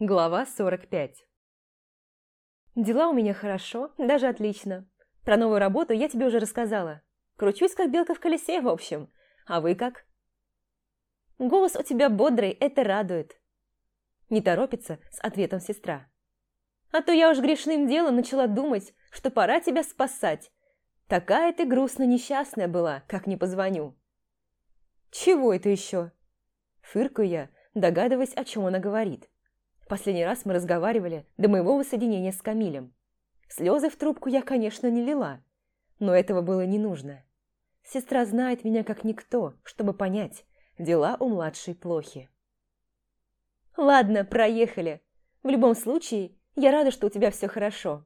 Глава 45 Дела у меня хорошо, даже отлично. Про новую работу я тебе уже рассказала. Кручусь, как белка в колесе, в общем. А вы как? Голос у тебя бодрый, это радует. Не торопится с ответом сестра. А то я уж грешным делом начала думать, что пора тебя спасать. Такая ты грустно несчастная была, как не позвоню. Чего это еще? Фыркаю я, догадываясь, о чем она говорит. Последний раз мы разговаривали до моего воссоединения с Камилем. Слезы в трубку я, конечно, не лила, но этого было не нужно. Сестра знает меня как никто, чтобы понять, дела у младшей плохи. Ладно, проехали. В любом случае, я рада, что у тебя все хорошо.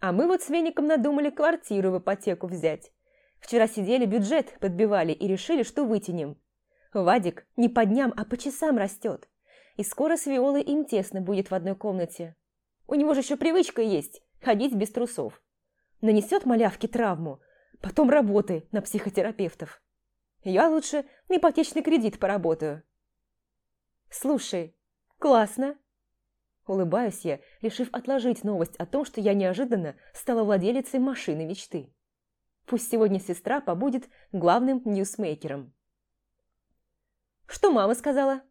А мы вот с Веником надумали квартиру в ипотеку взять. Вчера сидели, бюджет подбивали и решили, что вытянем. Вадик не по дням, а по часам растет и скоро с Виолой им тесно будет в одной комнате. У него же еще привычка есть – ходить без трусов. Нанесет малявке травму, потом работы на психотерапевтов. Я лучше на ипотечный кредит поработаю. Слушай, классно. Улыбаюсь я, решив отложить новость о том, что я неожиданно стала владелицей машины мечты. Пусть сегодня сестра побудет главным ньюсмейкером. Что мама сказала?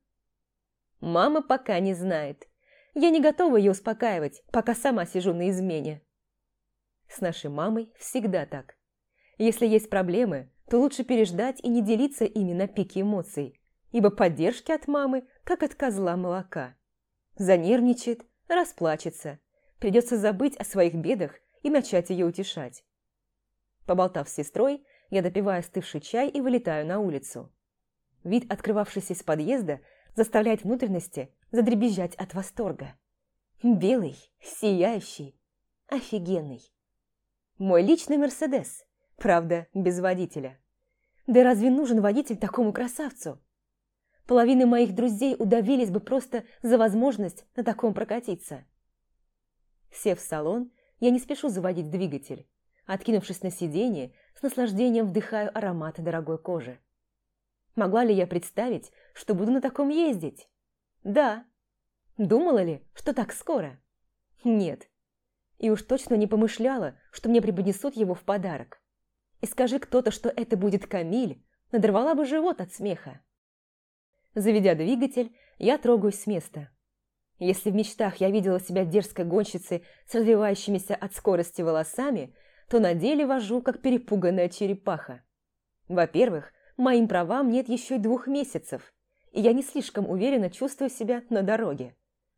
Мама пока не знает. Я не готова ее успокаивать, пока сама сижу на измене. С нашей мамой всегда так. Если есть проблемы, то лучше переждать и не делиться ими на пике эмоций, ибо поддержки от мамы, как от козла молока. Занервничает, расплачется, придется забыть о своих бедах и начать ее утешать. Поболтав с сестрой, я допиваю остывший чай и вылетаю на улицу. Вид, открывавшийся из подъезда, заставляет внутренности задребезжать от восторга. Белый, сияющий, офигенный. Мой личный Мерседес, правда, без водителя. Да разве нужен водитель такому красавцу? Половина моих друзей удавились бы просто за возможность на таком прокатиться. Сев в салон, я не спешу заводить двигатель. Откинувшись на сиденье, с наслаждением вдыхаю ароматы дорогой кожи. Могла ли я представить, что буду на таком ездить? Да. Думала ли, что так скоро? Нет. И уж точно не помышляла, что мне преподнесут его в подарок. И скажи кто-то, что это будет Камиль, надорвала бы живот от смеха. Заведя двигатель, я трогаюсь с места. Если в мечтах я видела себя дерзкой гонщицей с развивающимися от скорости волосами, то на деле вожу, как перепуганная черепаха. Во-первых, Моим правам нет еще и двух месяцев, и я не слишком уверенно чувствую себя на дороге.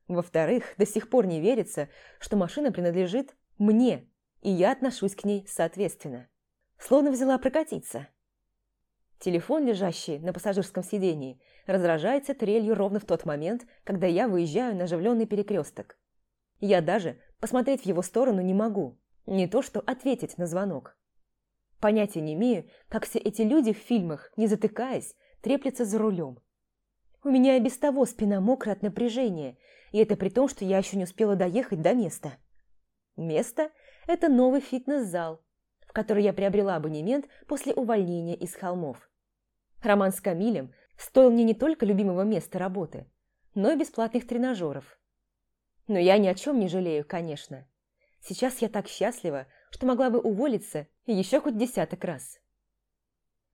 Во-вторых, до сих пор не верится, что машина принадлежит мне, и я отношусь к ней соответственно. Словно взяла прокатиться. Телефон, лежащий на пассажирском сидении, раздражается трелью ровно в тот момент, когда я выезжаю на оживленный перекресток. Я даже посмотреть в его сторону не могу, не то что ответить на звонок. Понятия не имею, как все эти люди в фильмах, не затыкаясь, треплются за рулем. У меня и без того спина мокрая от напряжения, и это при том, что я еще не успела доехать до места. Место – это новый фитнес-зал, в который я приобрела абонемент после увольнения из холмов. Роман с Камилем стоил мне не только любимого места работы, но и бесплатных тренажеров. Но я ни о чем не жалею, конечно. Сейчас я так счастлива, что могла бы уволиться еще хоть десяток раз.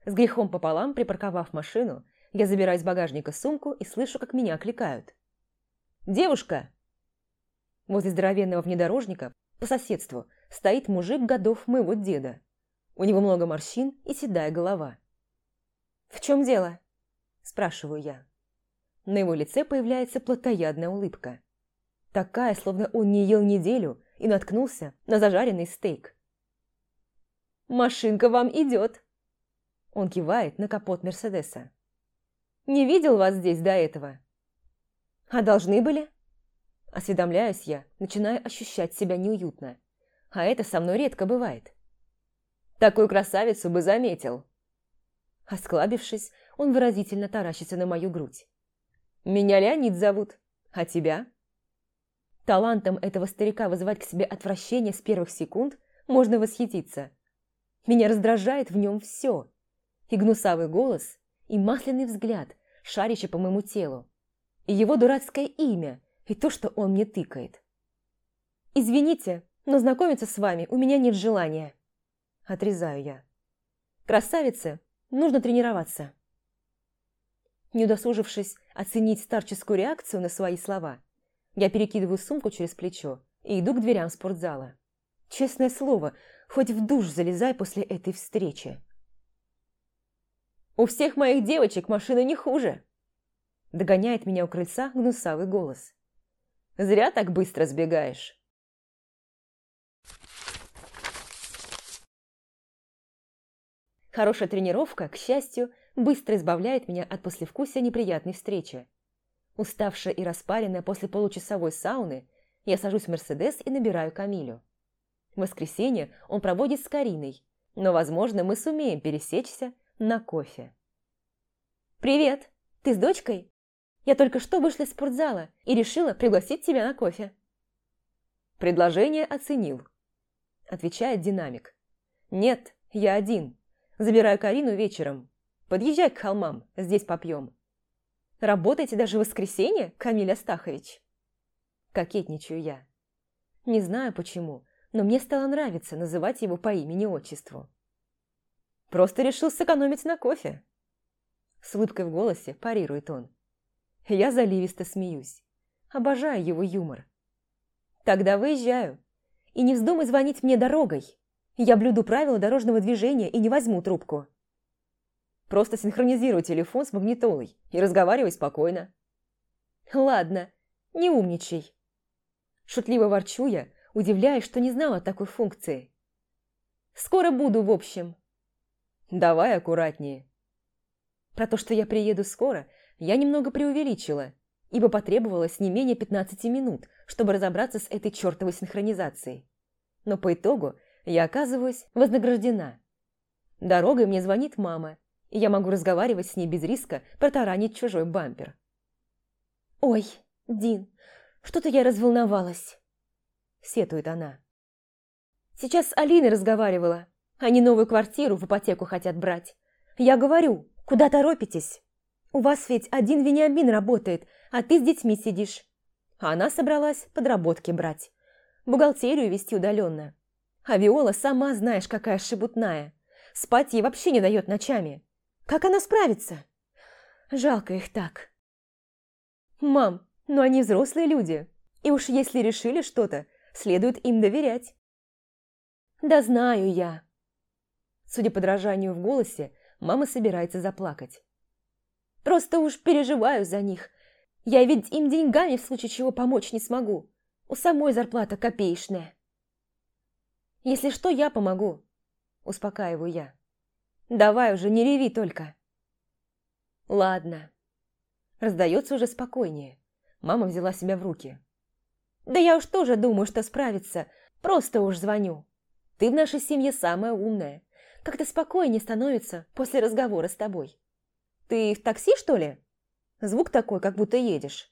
С грехом пополам, припарковав машину, я забираю из багажника сумку и слышу, как меня окликают. «Девушка!» Возле здоровенного внедорожника по соседству стоит мужик годов моего деда. У него много морщин и седая голова. «В чем дело?» – спрашиваю я. На его лице появляется плотоядная улыбка. Такая, словно он не ел неделю и наткнулся на зажаренный стейк. «Машинка вам идет!» Он кивает на капот Мерседеса. «Не видел вас здесь до этого?» «А должны были?» Осведомляюсь я, начинаю ощущать себя неуютно. А это со мной редко бывает. Такую красавицу бы заметил. Осклабившись, он выразительно таращится на мою грудь. «Меня Леонид зовут. А тебя?» Талантом этого старика вызывать к себе отвращение с первых секунд можно восхититься. Меня раздражает в нем все. И гнусавый голос, и масляный взгляд, шарящий по моему телу. И его дурацкое имя, и то, что он мне тыкает. «Извините, но знакомиться с вами у меня нет желания». Отрезаю я. «Красавице, нужно тренироваться». Не удосужившись оценить старческую реакцию на свои слова, я перекидываю сумку через плечо и иду к дверям спортзала. Честное слово, хоть в душ залезай после этой встречи. «У всех моих девочек машина не хуже!» Догоняет меня у крыльца гнусавый голос. «Зря так быстро сбегаешь!» Хорошая тренировка, к счастью, быстро избавляет меня от послевкусия неприятной встречи. Уставшая и распаренная после получасовой сауны, я сажусь в Мерседес и набираю Камилю. Воскресенье он проводит с Кариной, но, возможно, мы сумеем пересечься на кофе. «Привет! Ты с дочкой? Я только что вышла из спортзала и решила пригласить тебя на кофе». «Предложение оценил», – отвечает динамик. «Нет, я один. Забираю Карину вечером. Подъезжай к холмам, здесь попьем». «Работаете даже в воскресенье, Камиль Астахович?» Кокетничаю я. Не знаю почему, но мне стало нравиться называть его по имени-отчеству. «Просто решил сэкономить на кофе», с улыбкой в голосе парирует он. Я заливисто смеюсь. Обожаю его юмор. Тогда выезжаю. И не вздумай звонить мне дорогой. Я блюду правила дорожного движения и не возьму трубку. Просто синхронизируй телефон с магнитолой и разговаривай спокойно. Ладно, не умничай. Шутливо ворчу я, удивляясь, что не знала такой функции. Скоро буду, в общем. Давай аккуратнее. Про то, что я приеду скоро, я немного преувеличила, ибо потребовалось не менее 15 минут, чтобы разобраться с этой чертовой синхронизацией. Но по итогу я оказываюсь вознаграждена. Дорогой мне звонит мама, и я могу разговаривать с ней без риска протаранить чужой бампер. «Ой, Дин, что-то я разволновалась», – сетует она. «Сейчас с Алиной разговаривала. Они новую квартиру в ипотеку хотят брать. Я говорю, Куда торопитесь? У вас ведь один Вениамин работает, а ты с детьми сидишь. А она собралась подработки брать. Бухгалтерию вести удаленно. А Виола сама знаешь, какая шебутная. Спать ей вообще не дает ночами. Как она справится? Жалко их так. Мам, но они взрослые люди. И уж если решили что-то, следует им доверять. Да знаю я. Судя по дрожанию в голосе, мама собирается заплакать. «Просто уж переживаю за них. Я ведь им деньгами в случае чего помочь не смогу. У самой зарплата копеечная». «Если что, я помогу», – успокаиваю я. «Давай уже, не реви только». «Ладно». Раздается уже спокойнее. Мама взяла себя в руки. «Да я уж тоже думаю, что справится. Просто уж звоню. Ты в нашей семье самая умная. Как-то спокойнее становится после разговора с тобой. Ты в такси, что ли? Звук такой, как будто едешь.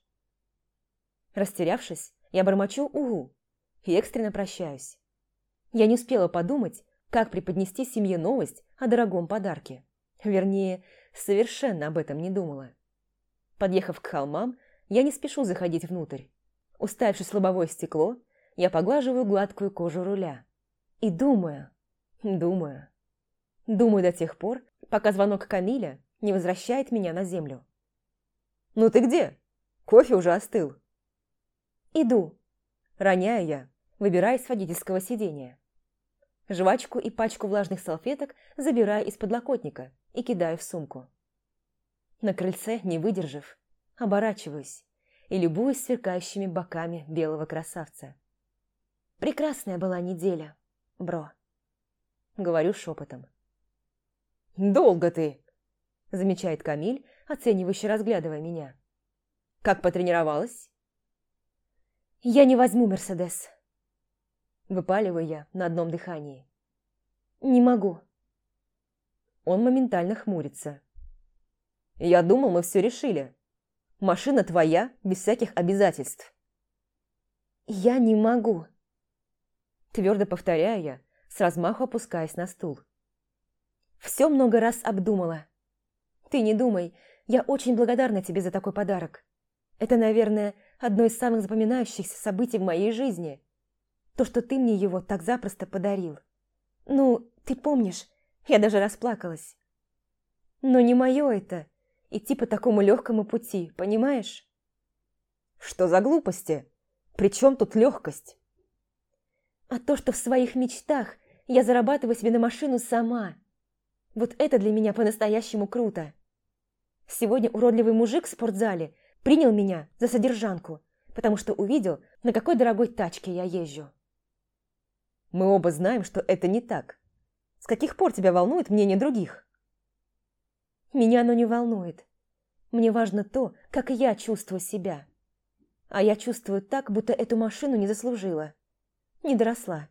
Растерявшись, я бормочу «Угу» и экстренно прощаюсь. Я не успела подумать, как преподнести семье новость о дорогом подарке. Вернее, совершенно об этом не думала. Подъехав к холмам, я не спешу заходить внутрь. Уставившись в лобовое стекло, я поглаживаю гладкую кожу руля. И думаю, думаю. Думаю до тех пор, пока звонок Камиля не возвращает меня на землю. «Ну ты где? Кофе уже остыл». «Иду», – роняю я, выбираясь с водительского сидения. Жвачку и пачку влажных салфеток забираю из подлокотника и кидаю в сумку. На крыльце, не выдержав, оборачиваюсь и любуюсь сверкающими боками белого красавца. Прекрасная была неделя, бро. Говорю шепотом. «Долго ты!» – замечает Камиль, оценивающе разглядывая меня. «Как потренировалась?» «Я не возьму Мерседес», – выпаливаю я на одном дыхании. «Не могу». Он моментально хмурится. «Я думал, мы все решили. Машина твоя, без всяких обязательств». «Я не могу», – твердо повторяю я, с размаху опускаясь на стул. Все много раз обдумала. Ты не думай, я очень благодарна тебе за такой подарок. Это, наверное, одно из самых запоминающихся событий в моей жизни. То, что ты мне его так запросто подарил. Ну, ты помнишь, я даже расплакалась. Но не мое это, идти по такому легкому пути, понимаешь? Что за глупости? При чем тут легкость? А то, что в своих мечтах я зарабатываю себе на машину сама. Вот это для меня по-настоящему круто. Сегодня уродливый мужик в спортзале принял меня за содержанку, потому что увидел, на какой дорогой тачке я езжу. Мы оба знаем, что это не так. С каких пор тебя волнует мнение других? Меня оно не волнует. Мне важно то, как я чувствую себя. А я чувствую так, будто эту машину не заслужила. Не доросла.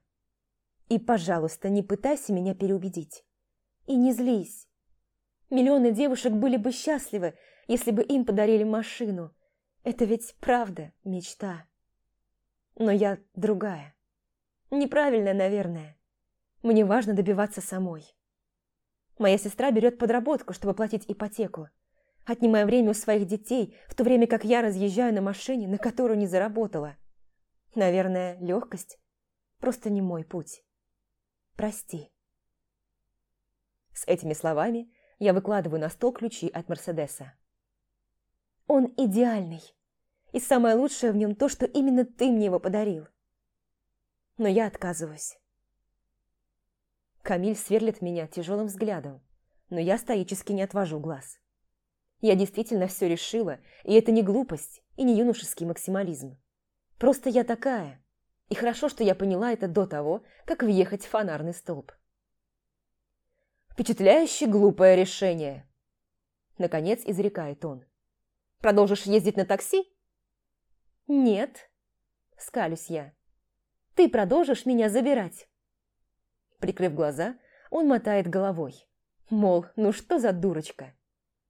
И, пожалуйста, не пытайся меня переубедить. И не злись. Миллионы девушек были бы счастливы, если бы им подарили машину. Это ведь правда мечта. Но я другая. Неправильная, наверное. Мне важно добиваться самой. Моя сестра берет подработку, чтобы платить ипотеку. Отнимая время у своих детей, в то время как я разъезжаю на машине, на которую не заработала. Наверное, легкость – просто не мой путь. Прости. С этими словами я выкладываю на стол ключи от Мерседеса. Он идеальный. И самое лучшее в нем то, что именно ты мне его подарил. Но я отказываюсь. Камиль сверлит меня тяжелым взглядом, но я стоически не отвожу глаз. Я действительно все решила, и это не глупость и не юношеский максимализм. Просто я такая, и хорошо, что я поняла это до того, как въехать в фонарный столб. «Впечатляюще глупое решение!» Наконец изрекает он. «Продолжишь ездить на такси?» «Нет», — скалюсь я. «Ты продолжишь меня забирать?» Прикрыв глаза, он мотает головой. Мол, ну что за дурочка?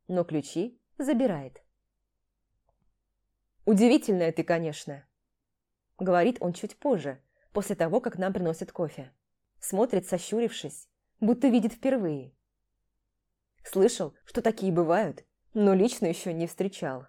Но ключи забирает. «Удивительная ты, конечно», — говорит он чуть позже, после того, как нам приносят кофе. Смотрит, сощурившись, будто видит впервые. Слышал, что такие бывают, но лично еще не встречал.